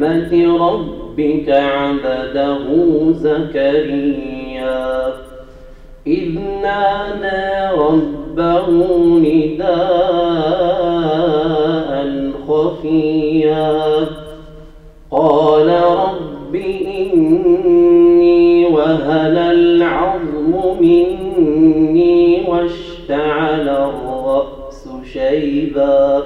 رحمة ربك عبده زكريا. إذ نادى ربه نداء خفيا. قال رب إني وهن العظم مني واشتعل الرأس شيبا.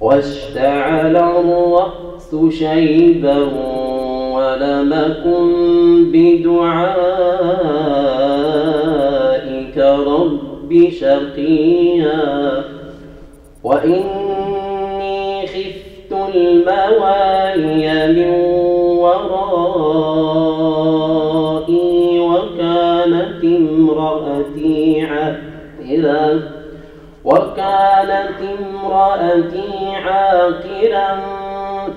واشتعل الرأس شيبا ولم أكن بدعائك رب شقيا. وإني خفت الموالي من ورائي وكانت امرأتي عاقرا وكانت امرأتي عاقرا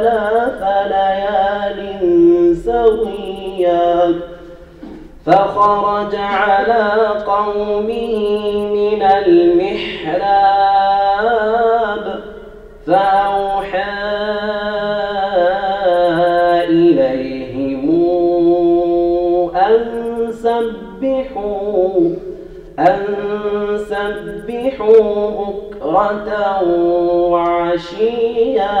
ثلاث ليال سويا. فخرج على قومه من المحراب فأوحى إليهم أن سبحوا أن سبحوا بكرة وعشيا.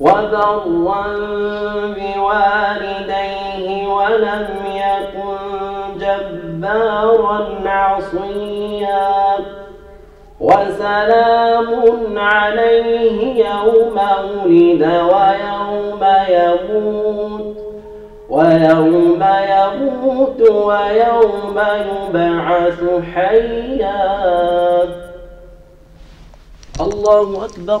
وبرا بوالديه ولم يكن جبارا عصيا وسلام عليه يوم ولد ويوم يموت ويوم يموت ويوم يبعث حيا الله أكبر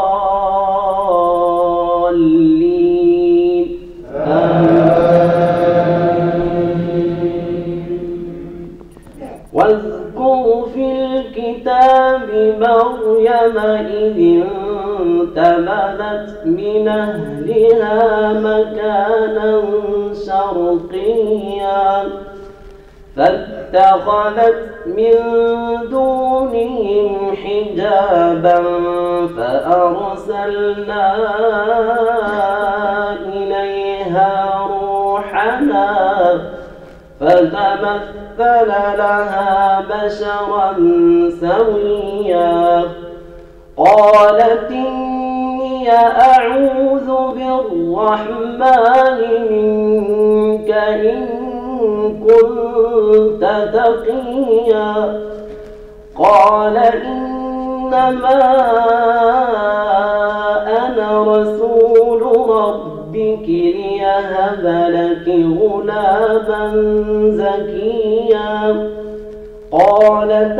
انتبذت من أهلها مكانا شرقيا فاتخذت من دونهم حجابا فأرسلنا إليها روحنا فتمثل لها بشرا سويا قالت إني أعوذ بالرحمن منك إن كنت تقيا. قال إنما أنا رسول ربك ليهب لك غلاما زكيا. قالت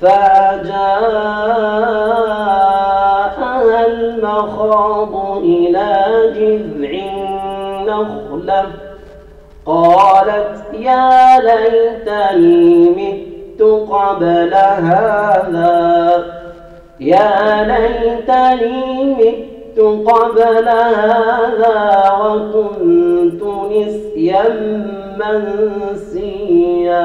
فجاءها المخاض إلى جذع النخلة. قالت يا ليتني مت قبل هذا. يا ليتني مت قبل هذا وكنت نسيا منسيا.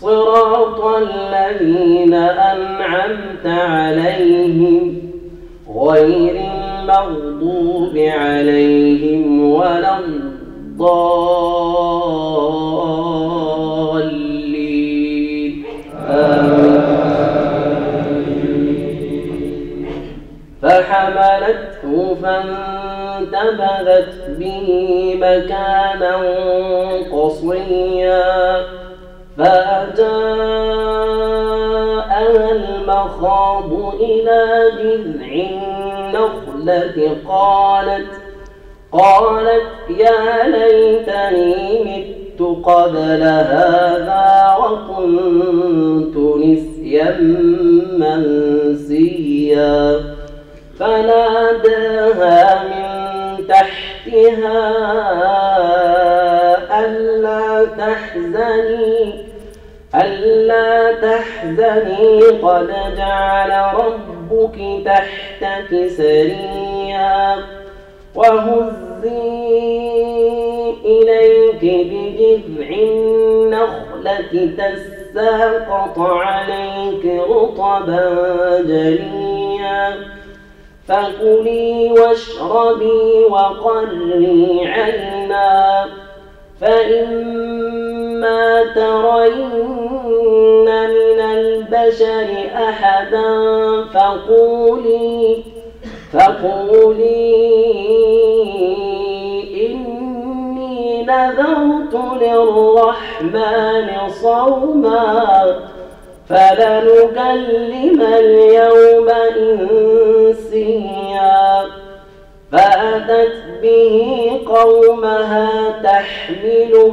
صراط الذين أنعمت عليهم غير المغضوب عليهم ولا الضالين. فحملته فانتبذت به مكانا قصيا. المخاض إلى جذع النخلة قالت قالت يا ليتني مت قبل هذا وكنت نسيا منسيا. فناداها من تحتها ألا تحزني. ألا تحزني قد جعل ربك تحتك سريا وهزي بجذع النخلة تساقط عليك رطبا جليا فكلي واشربي وقري عينا فإما ترين من البشر أحدا فقولي فقولي إني نذرت للرحمن صوما فلنكلم اليوم إنسيا. فأتت به قومها تحمله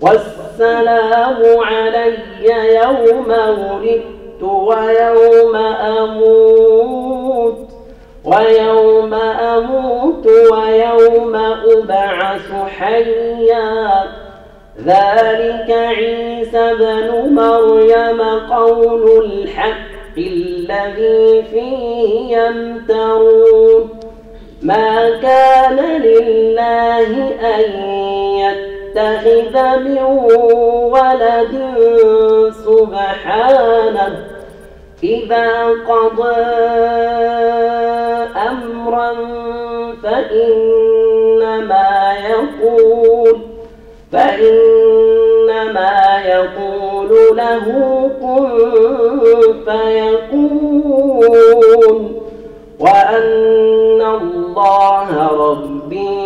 والسلام علي يوم ولدت ويوم أموت. ويوم أموت ويوم أبعث حيا. ذلك عيسى بن مريم قول الحق الذي فيه يمترون. ما كان لله أن يتخذ من ولد سبحانه. إذا قضى أمرا فإنما يقول فإنما يقول له كن فيكون. وأن الله ربي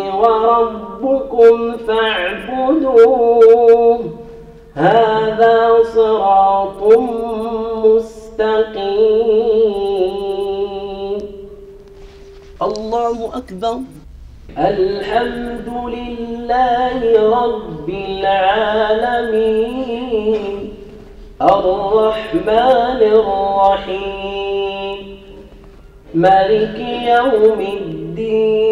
وربكم فاعبدوه. هذا صراط مستقيم. الله أكبر. الحمد لله رب العالمين. الرحمن الرحيم. ملك يوم الدين.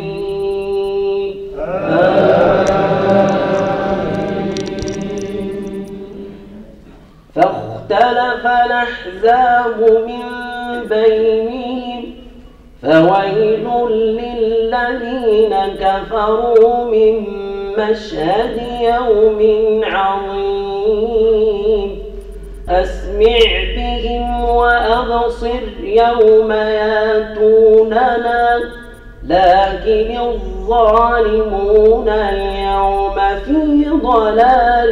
فاختلف الأحزاب من بينهم فويل للذين كفروا من مشهد يوم عظيم أسمع بهم وأبصر يوم ياتوننا لكن الظالمون اليوم في ضلال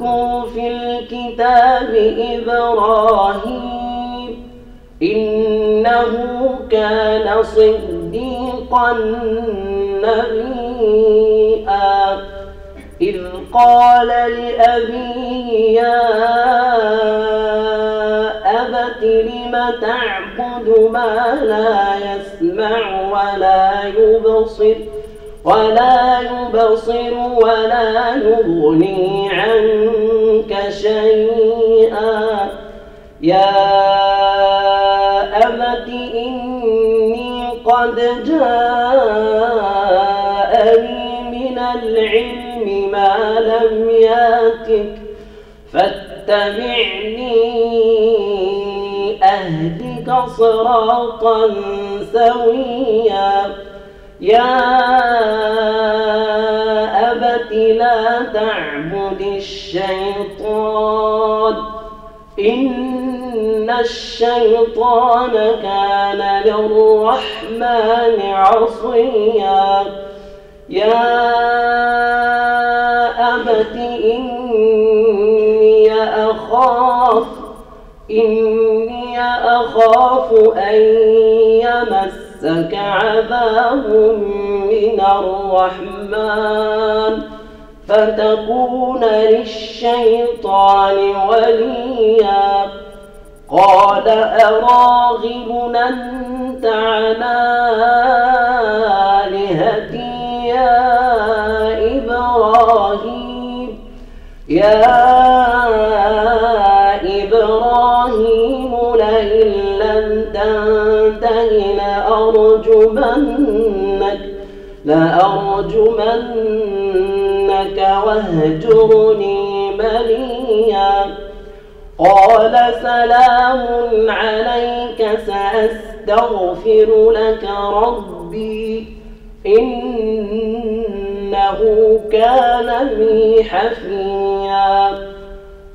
واذكر في الكتاب إبراهيم إنه كان صديقا نبيئا إذ قال لأبيه يا لم تعبد ما لا يسمع ولا يبصر ولا يبصر ولا يغني عنك شيئا. يا أبت إني قد جاءني من العلم ما لم يأتك. فاتبعني أهدك صراطا سويا. يا أبت لا تعبد الشيطان. إن الشيطان كان للرحمن عصيا. يا أبت إني أخاف إني أخاف أن يمسك عذاب من الرحمن. فتكون للشيطان وليا. قال أراغب أنت عن آلهتي يا إبراهيم. يا لأرجمنك لأرجمنك واهجرني مليا. قال سلام عليك سأستغفر لك ربي. إنه كان بي حفيا.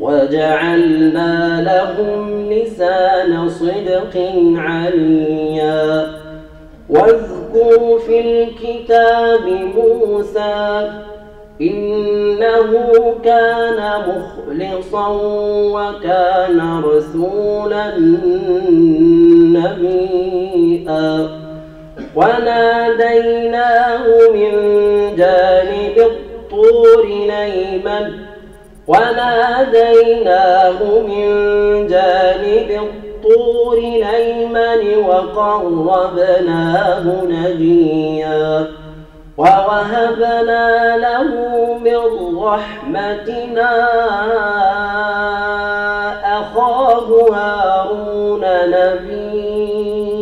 وجعلنا لهم لسان صدق عليا. واذكر في الكتاب موسى إنه كان مخلصا وكان رسولا نبيئا وناديناه من جانب الطور نيما وناديناه من جانب الطور نيمن وقربناه نجيا ووهبنا له من رحمتنا أخاه هارون نبيئا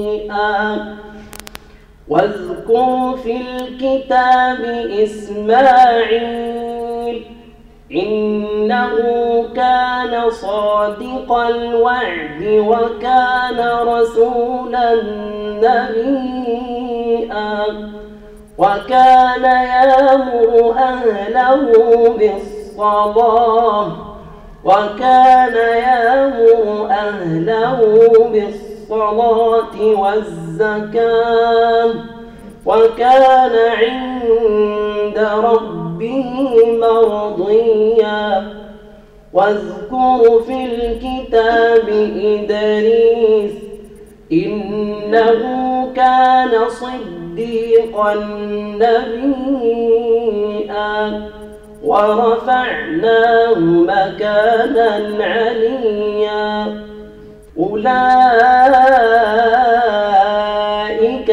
واذكر في الكتاب إسماعيل إنه كان صادق الوعد وكان رسولا نبيئا وكان يأمر أهله بالصلاة وكان يأمر أهله بالصلاة والزكاة وكان عند ربه مرضيا. واذكر في الكتاب إدريس إنه كان صديقا نبيئا ورفعناه مكانا عليا. أولئك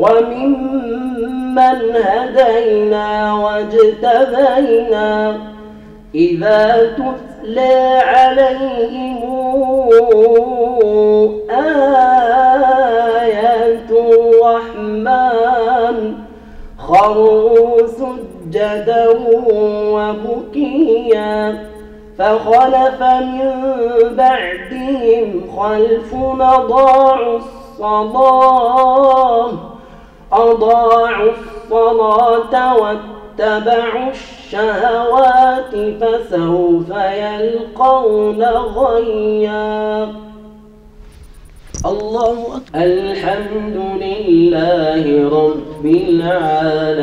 وممن هدينا واجتبينا إذا تتلى عليهم آيات الرحمن خروا سجدا وبكيا فخلف من بعدهم خلف أضاعوا الصلاة أضاعوا الصلاة واتبعوا الشهوات فسوف يلقون غيا. الله أكبر. الحمد لله رب العالمين.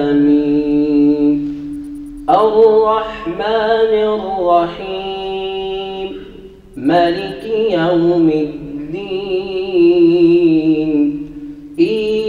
الرحمن الرحيم. ملك يوم الدين.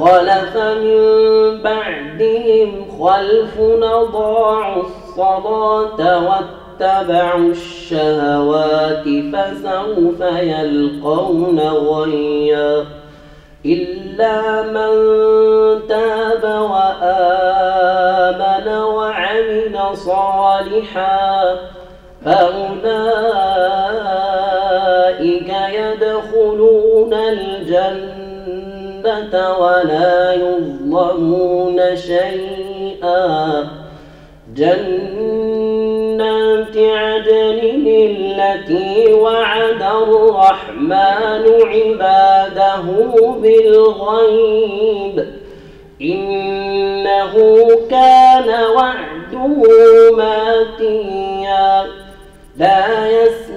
فخلف من بعدهم خلف أضاعوا الصلاة واتبعوا الشهوات فسوف يلقون غيا إلا من تاب وآمن وعمل صالحا فأولئك يدخلون الجنة ولا يظلمون شيئا. جنات عدن التي وعد الرحمن عباده بالغيب إنه كان وعده ماتيا. لا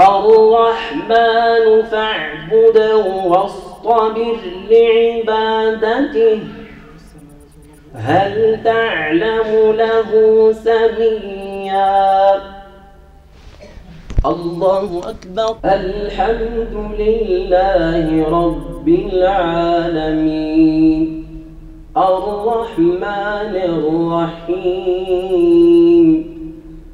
الرحمن فاعبده واصطبر لعبادته هل تعلم له سميا؟ الله أكبر. الحمد لله رب العالمين. الرحمن الرحيم.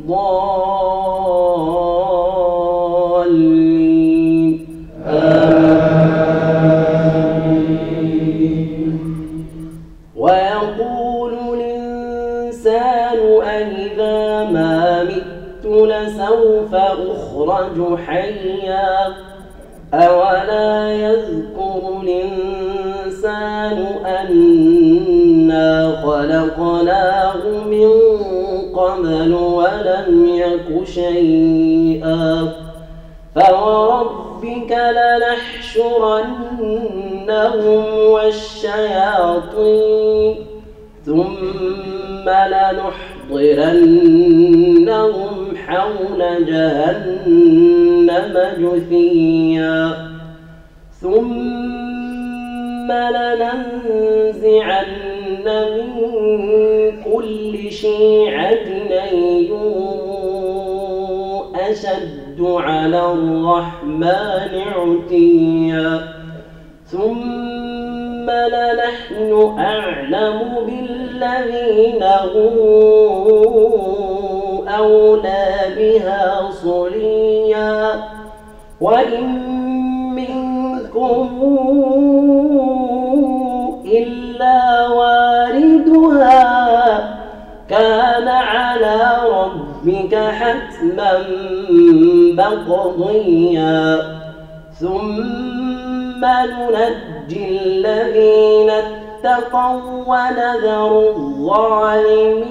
الضالين أولى بها صليا وإن منكم إلا واردها كان على ربك حتما بقضيا ثم ننجي الذين اتقوا ونذر الظالمين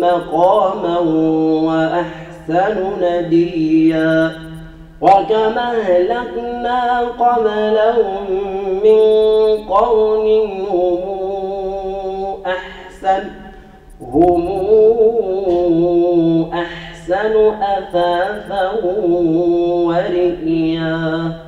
مقاما وأحسن نديا. وكما أهلكنا قبلهم من قرن هم أحسن هم أحسن أثاثا ورئيا.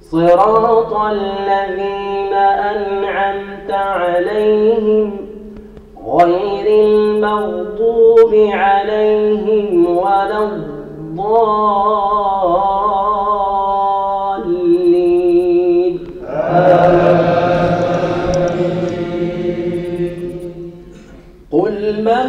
صراط الذين أنعمت عليهم غير المغضوب عليهم ولا الضالين. قل من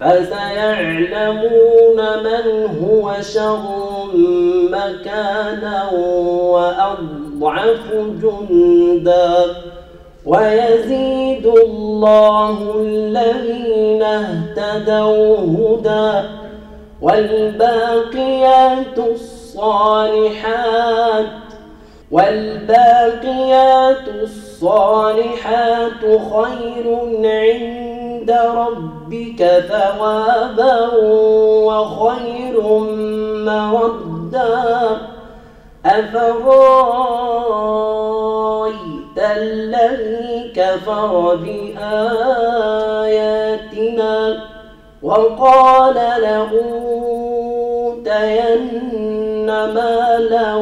فسيعلمون من هو شر مكانا وأضعف جندا. ويزيد الله الذين اهتدوا هدى. والباقيات الصالحات والباقيات الصالحات خير عند ربك ثوابا وخير مردا. أفرأيت الذي كفر بآياتنا وقال لأوتين مالا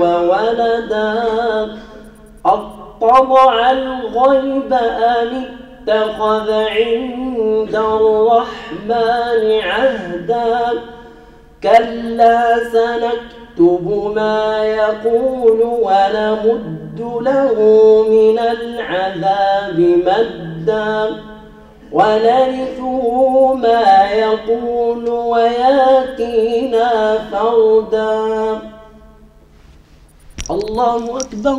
وولدا أطبع الغيب أم اتخذ عند الرحمن عهدا. كلا سنكتب ما يقول ونمد له من العذاب مدا. ونرثه ما يقول وياتينا فردا. الله أكبر.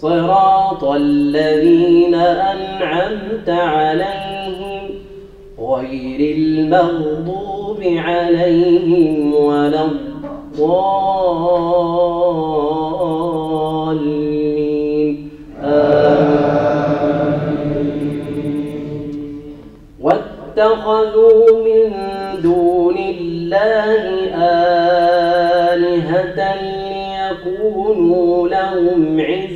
صراط الذين أنعمت عليهم غير المغضوب عليهم ولا الضالين. واتخذوا من دون الله آلهة ليكونوا لهم عزا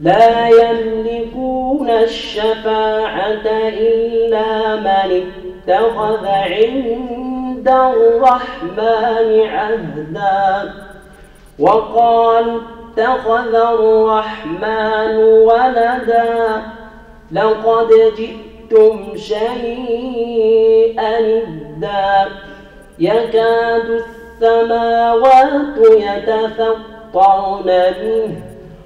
لا يملكون الشفاعة إلا من اتخذ عند الرحمن عهدا. وقالوا اتخذ الرحمن ولدا. لقد جئتم شيئا إدا يكاد السماوات يتفطرن منه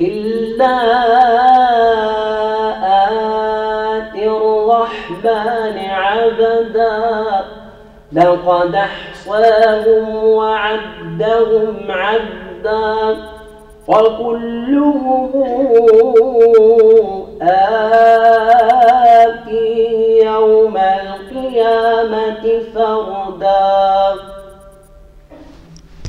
إلا آتي الرحمن عبدا. لقد أحصاهم وعدهم عدا. وكلهم آتي يوم القيامة فردا.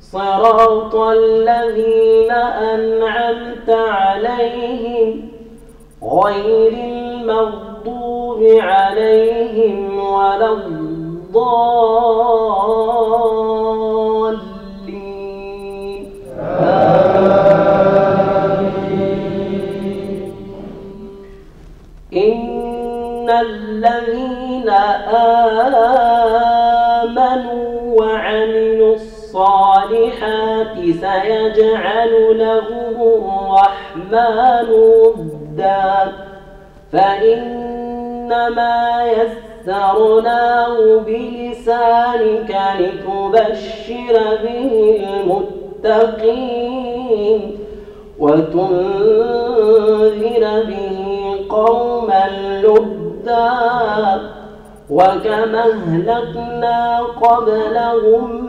صراط الذين أنعمت عليهم غير المغضوب عليهم ولا الضالين. إن الذين آمنوا سيجعل لهم الرحمن ودا فإنما يسرناه بلسانك لتبشر به المتقين وتنذر به قوما لدا وكما أهلكنا قبلهم